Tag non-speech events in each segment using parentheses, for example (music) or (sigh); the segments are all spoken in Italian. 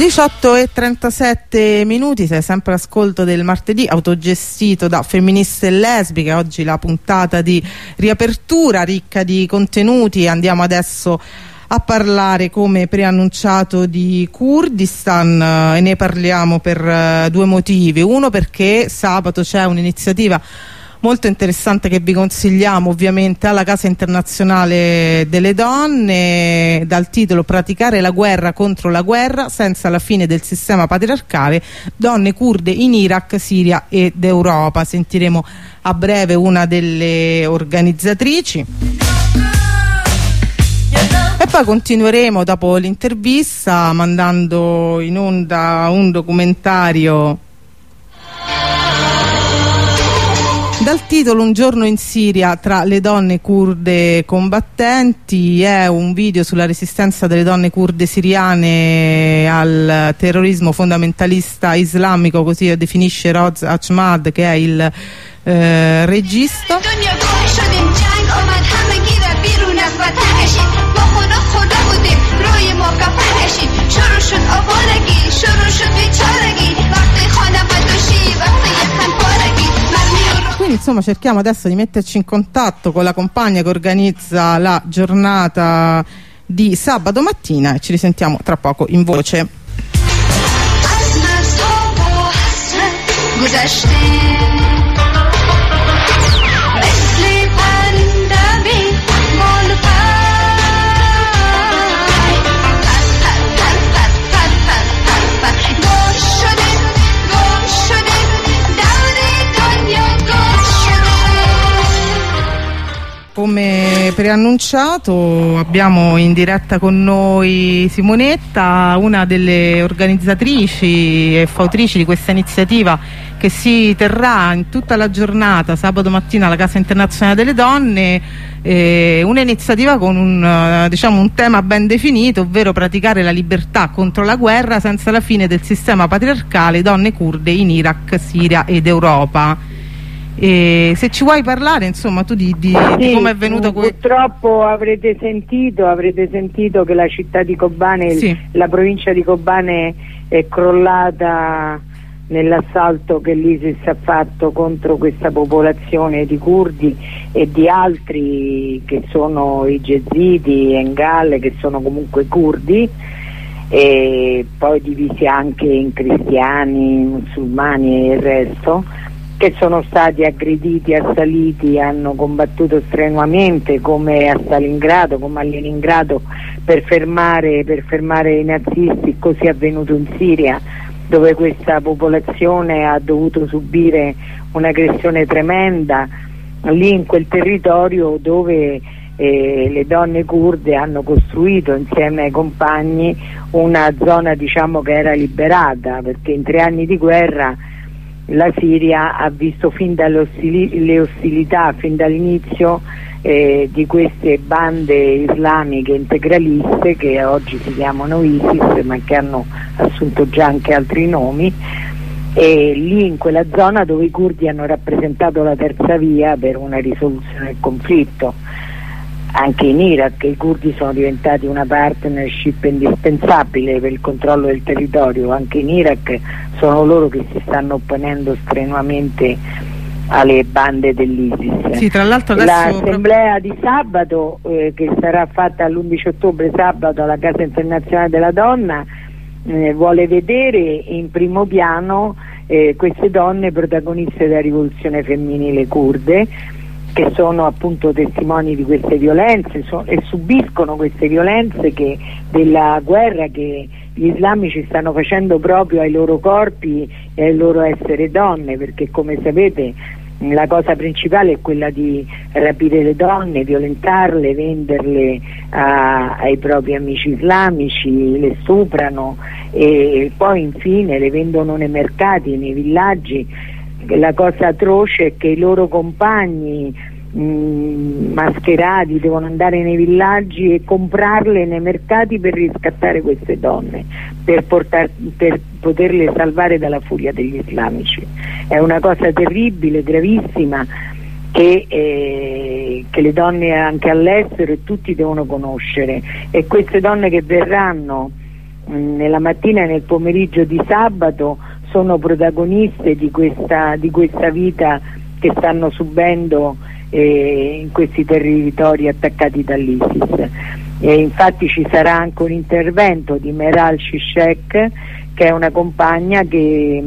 18 e 37 minuti, sei sempre ascolto del martedì autogestito da femministe e lesbiche, oggi la puntata di riapertura ricca di contenuti, andiamo adesso a parlare come preannunciato di Kurdistan. Eh, e ne parliamo per eh, due motivi, uno perché sabato c'è un'iniziativa molto interessante che vi consigliamo ovviamente alla Casa Internazionale delle Donne dal titolo Praticare la guerra contro la guerra senza la fine del sistema patriarcale donne kurde in Iraq, Siria ed Europa. Sentiremo a breve una delle organizzatrici. E poi continueremo dopo l'intervista mandando in onda un documentario Dal titolo Un giorno in Siria tra le donne kurde combattenti è un video sulla resistenza delle donne kurde siriane al terrorismo fondamentalista islamico, così definisce Roz Achmad che è il eh, regista. Quindi insomma cerchiamo adesso di metterci in contatto con la compagna che organizza la giornata di sabato mattina e ci risentiamo tra poco in voce. Preannunciato abbiamo in diretta con noi Simonetta, una delle organizzatrici e fautrici di questa iniziativa che si terrà in tutta la giornata, sabato mattina alla Casa Internazionale delle Donne, eh, un'iniziativa con un, diciamo, un tema ben definito, ovvero praticare la libertà contro la guerra senza la fine del sistema patriarcale donne kurde in Iraq, Siria ed Europa. E se ci vuoi parlare, insomma, tu di, di, sì, di come è venuto questo. Purtroppo avrete sentito, avrete sentito che la città di Kobane, sì. la provincia di Kobane è crollata nell'assalto che l'ISIS ha fatto contro questa popolazione di curdi e di altri che sono i Gezidi, Engale, che sono comunque curdi e poi divisi anche in cristiani, musulmani e il resto che sono stati aggrediti, assaliti, hanno combattuto strenuamente come a Stalingrado, come a Leningrado per fermare, per fermare i nazisti, così è avvenuto in Siria dove questa popolazione ha dovuto subire un'aggressione tremenda, lì in quel territorio dove eh, le donne kurde hanno costruito insieme ai compagni una zona diciamo, che era liberata perché in tre anni di guerra la Siria ha visto fin dalle ostili ostilità, fin dall'inizio eh, di queste bande islamiche integraliste che oggi si chiamano ISIS ma che hanno assunto già anche altri nomi. E lì in quella zona dove i curdi hanno rappresentato la terza via per una risoluzione del conflitto anche in Iraq i curdi sono diventati una partnership indispensabile per il controllo del territorio, anche in Iraq sono loro che si stanno opponendo strenuamente alle bande dell'ISIS. Sì, L'assemblea di sabato eh, che sarà fatta l'11 ottobre sabato alla Casa Internazionale della Donna eh, vuole vedere in primo piano eh, queste donne protagoniste della rivoluzione femminile kurde che sono appunto testimoni di queste violenze so, e subiscono queste violenze che, della guerra che gli islamici stanno facendo proprio ai loro corpi e al loro essere donne, perché come sapete la cosa principale è quella di rapire le donne, violentarle, venderle a, ai propri amici islamici, le stuprano e poi infine le vendono nei mercati, nei villaggi la cosa atroce è che i loro compagni mh, mm, mascherati devono andare nei villaggi e comprarle nei mercati per riscattare queste donne, per, portar, per poterle salvare dalla furia degli islamici. È una cosa terribile, gravissima, che, eh, che le donne anche all'estero e tutti devono conoscere e queste donne che verranno mh, nella mattina e nel pomeriggio di sabato sono protagoniste di questa, di questa vita che stanno subendo eh, in questi territori attaccati dall'ISIS. Infatti ci sarà anche un intervento di Meral Shishek che è una compagna che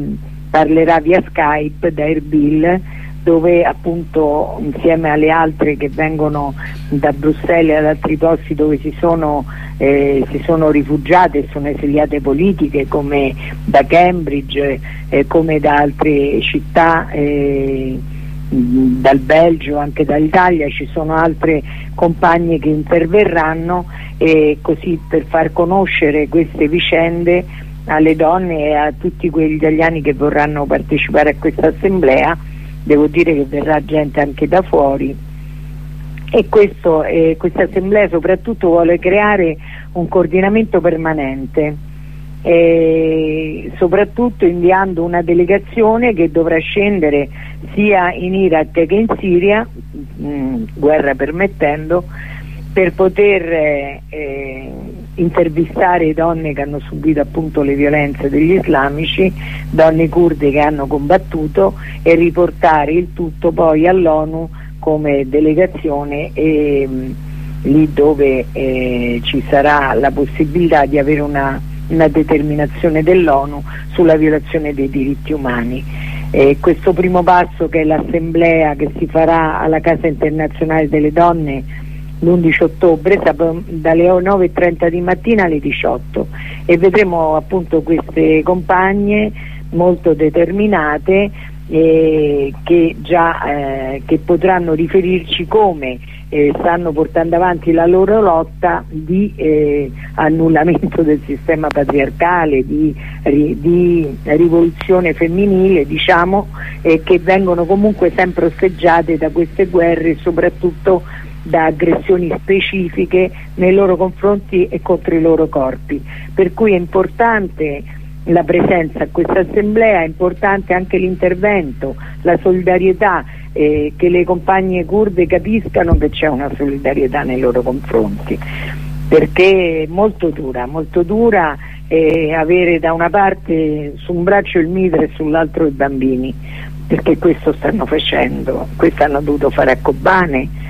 parlerà via Skype da Erbil dove appunto insieme alle altre che vengono da Bruxelles e ad altri posti dove si sono, eh, si sono rifugiate e sono esiliate politiche come da Cambridge, eh, come da altre città eh, dal Belgio, anche dall'Italia, ci sono altre compagne che interverranno e così per far conoscere queste vicende alle donne e a tutti quegli italiani che vorranno partecipare a questa assemblea devo dire che verrà gente anche da fuori. E eh, questa assemblea soprattutto vuole creare un coordinamento permanente eh, soprattutto inviando una delegazione che dovrà scendere sia in Iraq che in Siria mh, mm, guerra permettendo per poter eh, eh, intervistare donne che hanno subito appunto le violenze degli islamici, donne kurde che hanno combattuto e riportare il tutto poi all'ONU come delegazione e mh, lì dove eh, ci sarà la possibilità di avere una, una determinazione dell'ONU sulla violazione dei diritti umani. Eh, questo primo passo che è l'assemblea che si farà alla Casa Internazionale delle Donne l'11 ottobre dalle 9.30 di mattina alle 18 e vedremo appunto queste compagne molto determinate eh, che, già, eh, che potranno riferirci come eh, stanno portando avanti la loro lotta di eh, annullamento del sistema patriarcale, di, di rivoluzione femminile, diciamo, che vengono comunque sempre osteggiate da queste guerre, soprattutto da aggressioni specifiche nei loro confronti e contro i loro corpi. Per cui è importante la presenza a questa assemblea, è importante anche l'intervento, la solidarietà, eh, che le compagne kurde capiscano che c'è una solidarietà nei loro confronti, perché è molto dura, molto dura eh, avere da una parte su un braccio il mitre e sull'altro i bambini, perché questo stanno facendo, questo hanno dovuto fare a Kobane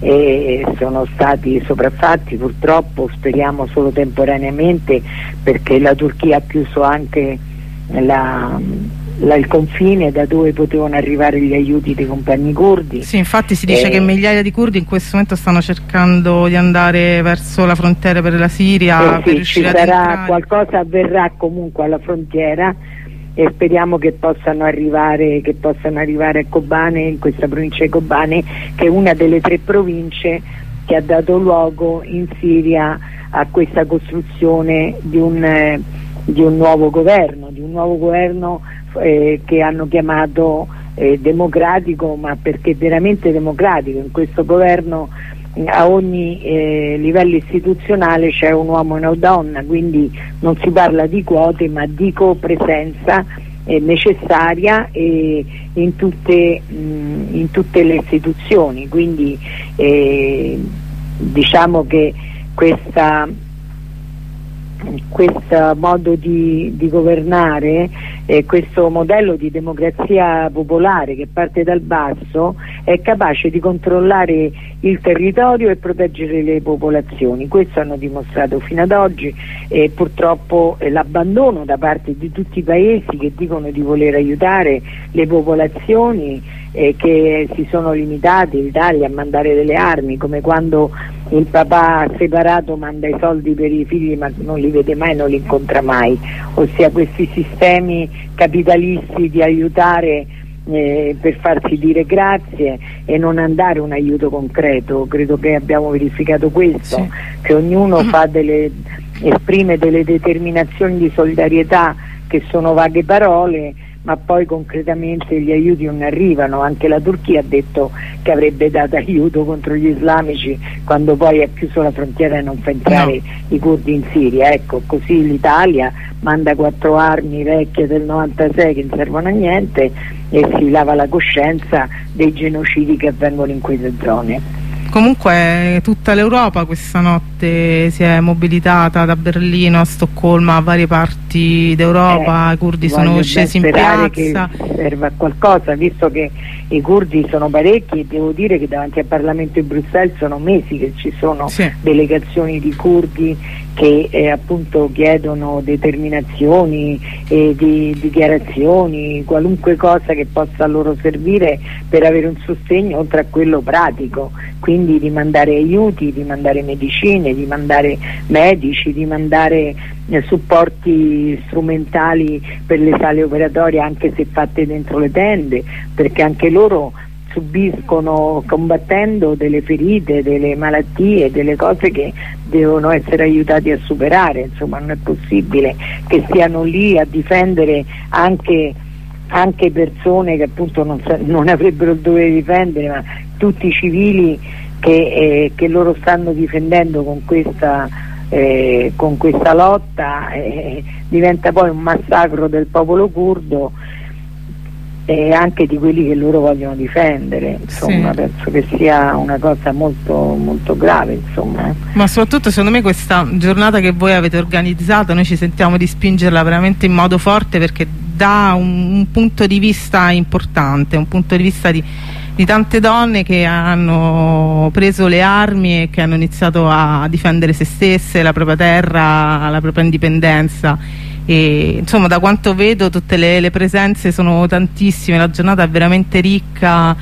e sono stati sopraffatti purtroppo speriamo solo temporaneamente perché la Turchia ha chiuso anche la, la, il confine da dove potevano arrivare gli aiuti dei compagni curdi. Sì, infatti si dice eh, che migliaia di curdi in questo momento stanno cercando di andare verso la frontiera per la Siria. Eh sì, per ci sarà qualcosa avverrà comunque alla frontiera e speriamo che possano arrivare, che possano arrivare a Kobane, in questa provincia di Kobane, che è una delle tre province che ha dato luogo in Siria a questa costruzione di un, eh, di un nuovo governo, di un nuovo governo eh, che hanno chiamato eh, democratico, ma perché veramente democratico. In questo governo a ogni eh, livello istituzionale c'è un uomo e una donna, quindi non si parla di quote ma di copresenza eh, necessaria eh, in, tutte, mh, in, tutte, le istituzioni, quindi eh, diciamo che questa questo modo di, di governare, eh, questo modello di democrazia popolare che parte dal basso è capace di controllare il territorio e proteggere le popolazioni. Questo hanno dimostrato fino ad oggi e purtroppo eh, l'abbandono da parte di tutti i paesi che dicono di voler aiutare le popolazioni eh, che si sono limitati l'Italia a mandare delle armi, come quando il papà separato manda i soldi per i figli ma non li vede mai, non li incontra mai, ossia questi sistemi capitalisti di aiutare eh, per farsi dire grazie e non andare un aiuto concreto, credo che abbiamo verificato questo, sì. che ognuno mm-hmm. delle, esprime delle determinazioni di solidarietà che sono vaghe parole ma poi concretamente gli aiuti non arrivano, anche la Turchia ha detto che avrebbe dato (laughs) aiuto contro gli islamici quando poi ha chiuso la frontiera e non fa entrare no. i curdi in Siria, ecco così l'Italia manda quattro armi vecchie del 96 che non servono a niente e si lava la coscienza dei genocidi che avvengono in quelle zone. Comunque tutta l'Europa questa notte si è mobilitata da Berlino a Stoccolma a varie parti d'Europa, eh, i curdi sono scesi in piazza. che serva a qualcosa, visto che i curdi sono parecchi e devo dire che davanti al Parlamento di Bruxelles sono mesi che ci sono sì. delegazioni di curdi che eh, appunto chiedono determinazioni e di dichiarazioni, qualunque cosa che possa loro servire per avere un sostegno oltre a quello pratico, quindi di mandare aiuti, di mandare medicine, di mandare medici, di mandare eh, supporti strumentali per le sale operatorie anche se fatte dentro le tende, perché anche loro subiscono combattendo delle ferite, delle malattie, delle cose che devono essere aiutati a superare, insomma non è possibile che stiano lì a difendere anche, anche persone che appunto non, non, avrebbero il dovere di difendere, ma tutti i civili che, eh, che loro stanno difendendo con questa, eh, con questa lotta, eh, diventa poi un massacro del popolo curdo e anche di quelli che loro vogliono difendere insomma sì. penso che sia una cosa molto, molto grave insomma. ma soprattutto secondo me questa giornata che voi avete organizzato noi ci sentiamo di spingerla veramente in modo forte perché dà un, un punto di vista importante un punto di vista di, di tante donne che hanno preso le armi e che hanno iniziato a difendere se stesse, la propria terra, la propria indipendenza. E insomma da quanto vedo tutte le, le presenze sono tantissime, la giornata è veramente ricca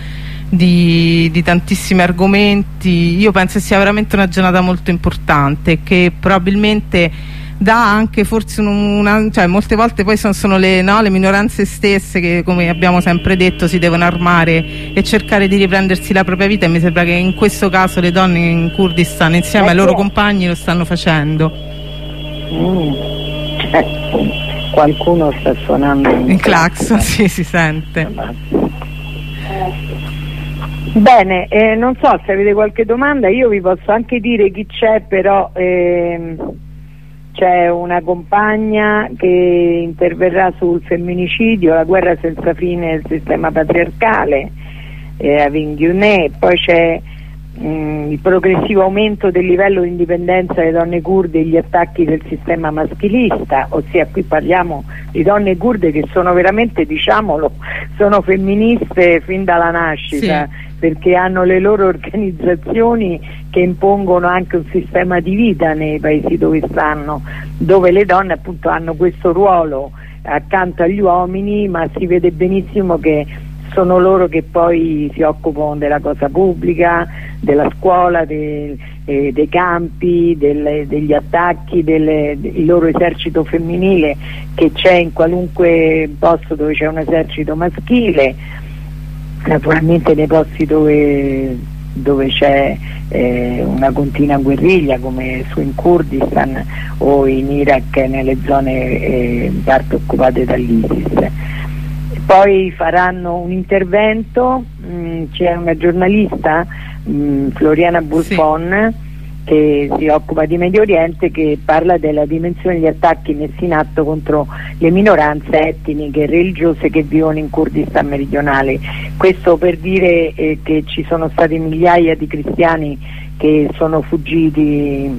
di, di, tantissimi argomenti, io penso sia veramente una giornata molto importante che probabilmente dà anche forse una, cioè molte volte poi sono, sono le, no, le, minoranze stesse che come abbiamo sempre detto si devono armare e cercare di riprendersi la propria vita e mi sembra che in questo caso le donne in Kurdistan insieme ai loro compagni lo stanno facendo. Mm qualcuno sta suonando in clacson, (laughs) sì, si sente. Bene, eh, non so se avete qualche domanda, io vi posso anche dire chi c'è, però eh, c'è una compagna che interverrà sul femminicidio, la guerra senza fine del sistema patriarcale eh, a Vinghiunè, poi c'è il progressivo aumento del livello di indipendenza delle donne kurde e gli attacchi del sistema maschilista, ossia qui parliamo di donne kurde che sono veramente, diciamolo, (laughs) sono femministe fin dalla nascita, sì. perché hanno le loro organizzazioni che impongono anche un sistema di vita nei paesi dove stanno, dove le donne appunto hanno questo ruolo accanto agli uomini, ma si vede benissimo che sono loro che poi si occupano della cosa pubblica, della scuola, de, eh, dei campi, delle, degli attacchi, del loro esercito femminile che c'è in qualunque posto dove c'è un esercito maschile, naturalmente nei posti dove, dove c'è eh, una continua guerriglia come su in Kurdistan o in Iraq nelle zone eh, in parte occupate dall'ISIS poi faranno un intervento, mm, c'è una giornalista, mh, mm, Floriana Bulfon, sì. che si occupa di Medio Oriente, che parla della dimensione degli attacchi messi in atto contro le minoranze etniche e religiose che vivono in Kurdistan meridionale. Questo per dire eh, che ci sono stati migliaia di cristiani che sono fuggiti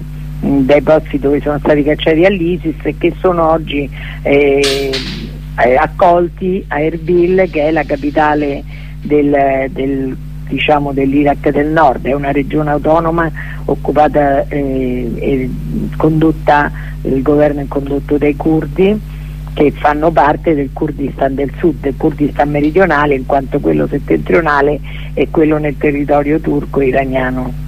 mm, dai posti dove sono stati cacciati all'ISIS e che sono oggi eh, eh, accolti a Erbil che è la capitale del, del, diciamo, dell'Iraq del nord, è una regione autonoma occupata eh, e condotta, il governo è condotto dai curdi che fanno parte del Kurdistan del sud, del Kurdistan meridionale in quanto quello settentrionale è quello nel territorio turco iraniano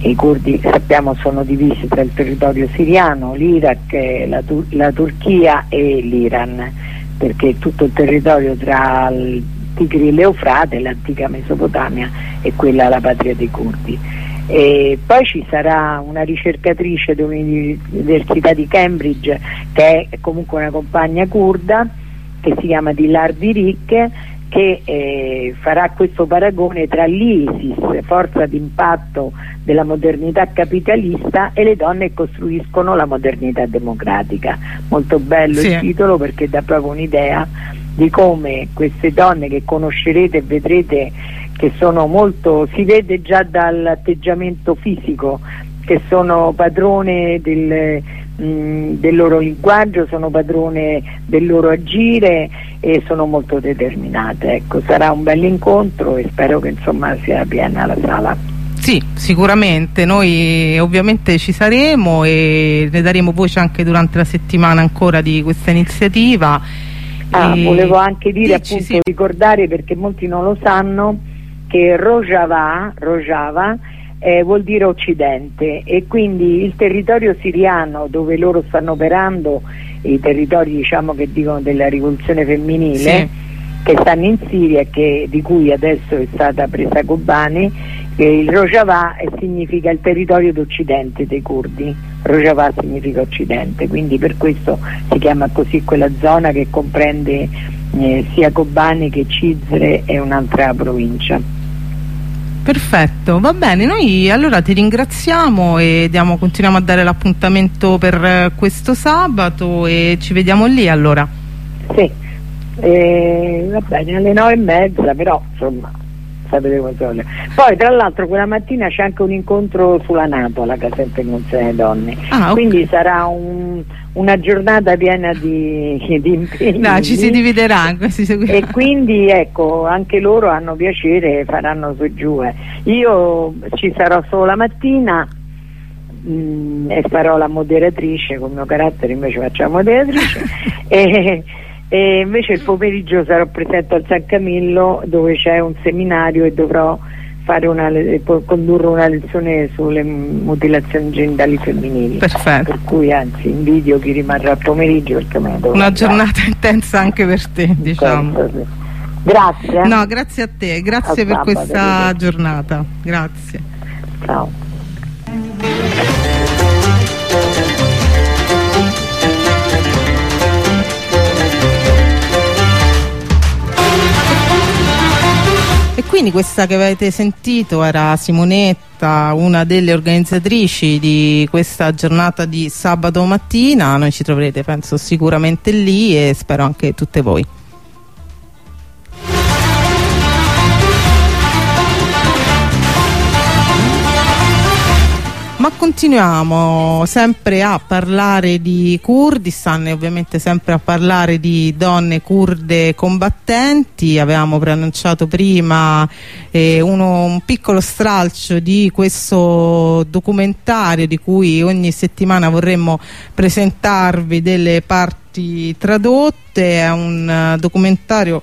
i curdi sappiamo sono divisi tra il territorio siriano, l'Iraq, la, Tur la, Turchia e l'Iran, perché tutto il territorio tra il Tigri e l'Eufrate, l'antica Mesopotamia, è quella la patria dei curdi. E poi ci sarà una ricercatrice dell'Università di Cambridge che è comunque una compagna kurda che si chiama Dilar Dirik che eh, farà questo paragone tra l'ISIS, forza d'impatto della modernità capitalista, e le donne che costruiscono la modernità democratica. Molto bello sì. il titolo perché dà proprio un'idea di come queste donne che conoscerete e vedrete che sono molto, si vede già dall'atteggiamento fisico che sono padrone del, mh, mm, del, loro linguaggio, sono padrone del loro agire e sono molto determinate. Ecco, sarà un bel incontro e spero che insomma sia piena la sala. Sì, sicuramente, noi ovviamente ci saremo e ne daremo voce anche durante la settimana ancora di questa iniziativa. Ah, e... volevo anche dire, Dici, appunto, sì. ricordare perché molti non lo sanno, che Rojava, Rojava eh, vuol dire Occidente e quindi il territorio siriano dove loro stanno operando, i territori diciamo che dicono della rivoluzione femminile, sì. che stanno in Siria e che, di cui adesso è stata presa Kobani, eh, il Rojava significa il territorio d'Occidente dei curdi, Rojava significa Occidente, quindi per questo si chiama così quella zona che comprende eh, sia Kobani che Cizre e un'altra provincia. Perfetto, va bene, noi allora ti ringraziamo e diamo, continuiamo a dare l'appuntamento per eh, questo sabato e ci vediamo lì allora. Sì, eh, va bene, alle nove e mezza, però insomma sapete come sono. Poi tra l'altro quella mattina c'è anche un incontro sulla Nato alla Casa Integrazione Donne, ah, okay. quindi sarà un, una giornata piena di, (laughs) di impegni. No, ci si dividerà E quindi ecco, anche loro hanno piacere e faranno su giù. Eh. Io ci sarò solo la mattina mh, mm, e farò la moderatrice, con il mio carattere invece faccio la moderatrice. (laughs) e, e invece il pomeriggio sarò presente al San Camillo dove c'è un seminario e dovrò una, condurre una lezione sulle mutilazioni genitali femminili. Perfetto. Per cui anzi invidio chi rimarrà al pomeriggio perché me Una andare. giornata intensa anche per te, diciamo. Grazie. No, grazie a te, grazie a per sabato, questa giornata. Grazie. Ciao. Quindi questa che avete sentito era Simonetta, una delle organizzatrici di questa giornata di sabato mattina, noi ci troverete penso sicuramente lì e spero anche tutte voi. Ma continuiamo sempre a parlare di Kurdistan e ovviamente sempre a parlare di donne kurde combattenti. Avevamo preannunciato prima eh, uno, un piccolo stralcio di questo documentario di cui ogni settimana vorremmo presentarvi delle parti tradotte. È un uh, documentario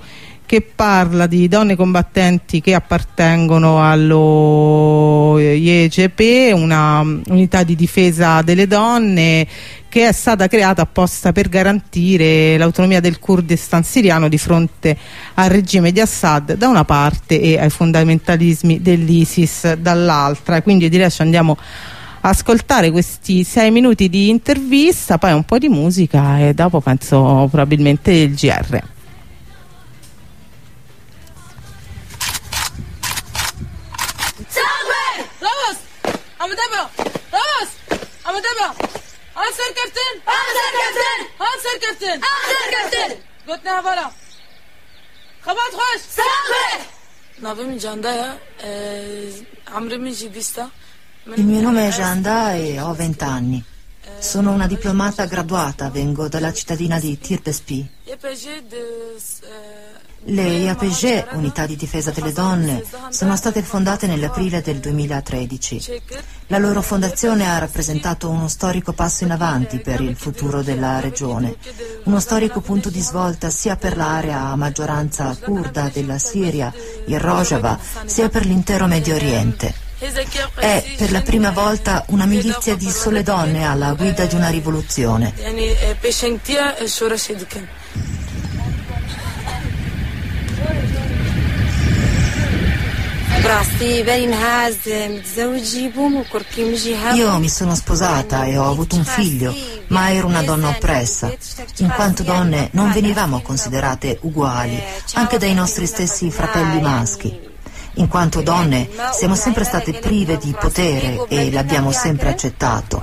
che parla di donne combattenti che appartengono allo IEGP, una unità di difesa delle donne che è stata creata apposta per garantire l'autonomia del Kurdistan siriano di fronte al regime di Assad da una parte e ai fondamentalismi dell'ISIS dall'altra. Quindi direi ci andiamo ascoltare questi sei minuti di intervista, poi un po' di musica e dopo penso probabilmente il GR. متابع راس متابع انصر كابتن انصر كابتن انصر كابتن انصر كابتن قلتنا برا خبط خوش سلام نavim Giandaya, Amrim Gibista. Il mio nome è Gianda e ho 20 anni. Sono una diplomata graduata, vengo dalla cittadina di Tirpespi. Le IAPG, Unità di Difesa delle Donne, sono state fondate nell'aprile del 2013. La loro fondazione ha rappresentato uno storico passo in avanti per il futuro della regione, uno storico punto di svolta sia per l'area a maggioranza kurda della Siria, il Rojava, sia per l'intero Medio Oriente. È per la prima volta una milizia di sole donne alla guida di una rivoluzione. Io mi sono sposata e ho avuto un figlio, ma ero una donna oppressa. In quanto donne non venivamo considerate uguali, anche dai nostri stessi fratelli maschi. In quanto donne siamo sempre state prive di potere e l'abbiamo sempre accettato.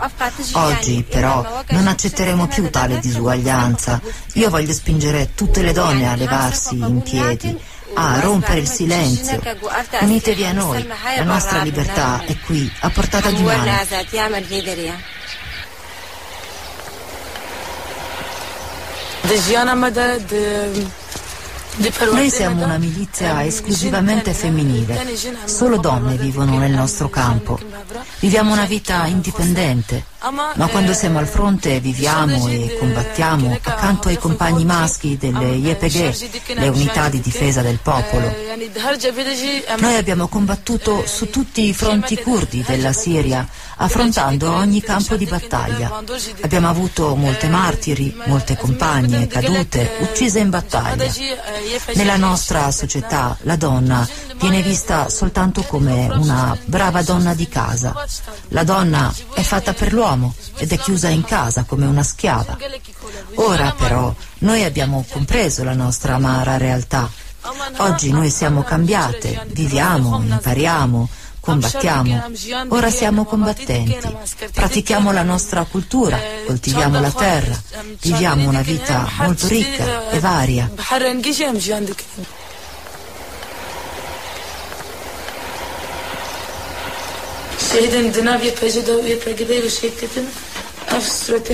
Oggi però non accetteremo più tale disuguaglianza. Io voglio spingere tutte le donne a levarsi in piedi a rompere il silenzio. Unitevi a noi, la nostra libertà è qui, a portata di mano. Noi siamo una milizia esclusivamente femminile, solo donne vivono nel nostro campo. Viviamo una vita indipendente, ma quando siamo al fronte viviamo e combattiamo accanto ai compagni maschi delle YPG, le unità di difesa del popolo. Noi abbiamo combattuto su tutti i fronti curdi della Siria, affrontando ogni campo di battaglia. Abbiamo avuto molte martiri, molte compagne cadute, uccise in battaglia. Nella nostra società la donna viene vista soltanto come una brava donna di casa. La donna è fatta per l'uomo ed è chiusa in casa come una schiava. Ora però noi abbiamo compreso la nostra amara realtà. Oggi noi siamo cambiate, viviamo, impariamo, combattiamo. Ora siamo combattenti. Pratichiamo la nostra cultura, coltiviamo la terra, viviamo una vita molto ricca e varia.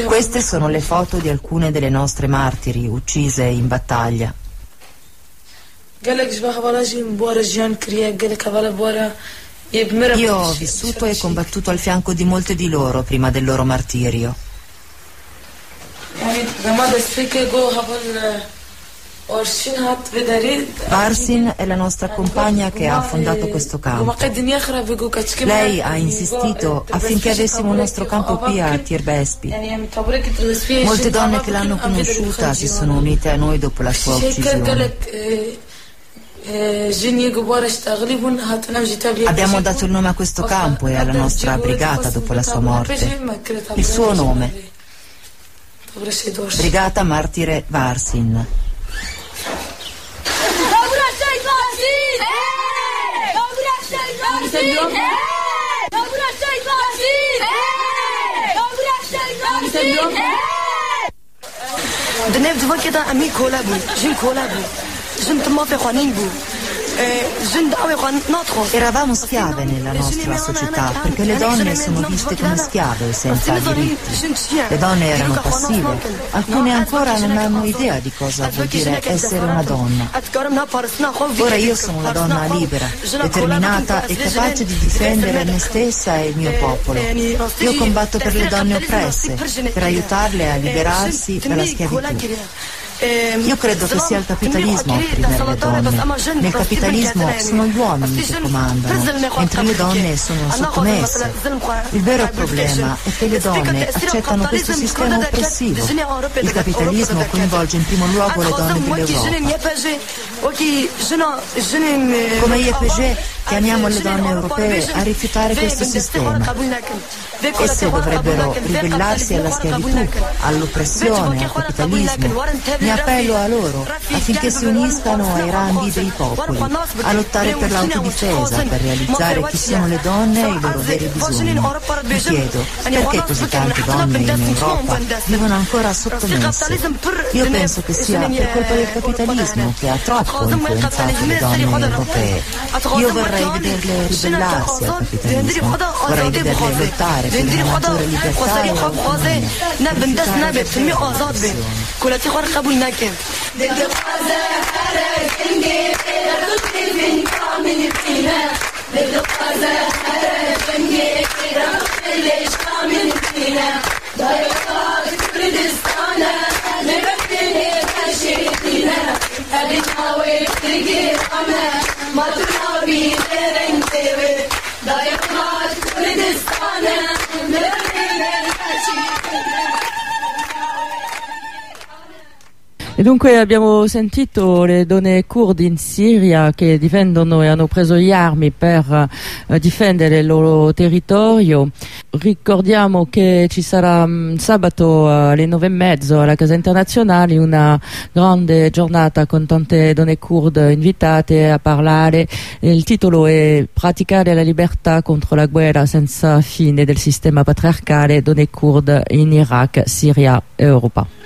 Queste sono le foto di alcune delle nostre martiri uccise in battaglia. Io ho vissuto e combattuto al fianco di molte di loro prima del loro martirio. Varsin è la nostra compagna che ha fondato questo campo. Lei ha insistito affinché avessimo il nostro campo qui a Tirbespi. Molte donne che l'hanno conosciuta si sono unite a noi dopo la sua uccisione. Abbiamo dato il nome a questo campo e alla nostra brigata dopo la sua morte. Il suo nome. Brigata Martire Varsin. سدیمه! دو براسته ای فاطی! دو براسته ای فاطی! دنیو دوکی دا امیکولا بو، جن کولا بو. ژین تیمط ما پخانی بو. Eravamo schiave nella nostra società perché le donne sono viste come schiave senza diritti. Le donne erano passive, alcune ancora non hanno idea di cosa vuol dire essere una donna. Ora io sono una donna libera, determinata e capace di difendere me stessa e il mio popolo. Io combatto per le donne oppresse, per aiutarle a liberarsi dalla schiavitù. Io credo che sia il capitalismo a opprimere le donne. Nel capitalismo sono gli uomini che comandano, mentre le donne sono sottomesse. Il vero problema è che le donne accettano questo sistema oppressivo. Il capitalismo coinvolge in primo luogo le donne dell'Europa. Come IEPG chiamiamo le donne europee a rifiutare questo sistema. Esse dovrebbero ribellarsi alla schiavitù, all'oppressione, al capitalismo. Mi appello a loro affinché si uniscano ai ranghi dei popoli, a lottare per l'autodifesa, per realizzare chi sono le donne e i loro veri bisogni. Mi chiedo perché così tante donne in Europa vivono ancora sottomesse. Io penso che sia per colpa del capitalismo che ha troppo influenzato le donne europee. Io vorrei مرة يقدر لي باللاس مرة يقدر لي بالطارق ندير خدا خساري خب خازي نب ندس نب فمي آزاد كل تي خور قبول نكن ندير حرك من كامل فينا ندير خدا حرك ندير رقبتي ليش كامل فينا تجي ما تروح kalbinde renk devir Dayanmaz Kurdistane Nerede E dunque abbiamo sentito le donne kurde in Siria che difendono e hanno preso le armi per eh, difendere il loro territorio. Ricordiamo che ci sarà um, sabato alle nove e mezzo alla Casa Internazionale una grande giornata con tante donne kurde invitate a parlare. Il titolo è Praticare la libertà contro la guerra senza fine del sistema patriarcale donne kurde in Iraq, Siria e Europa.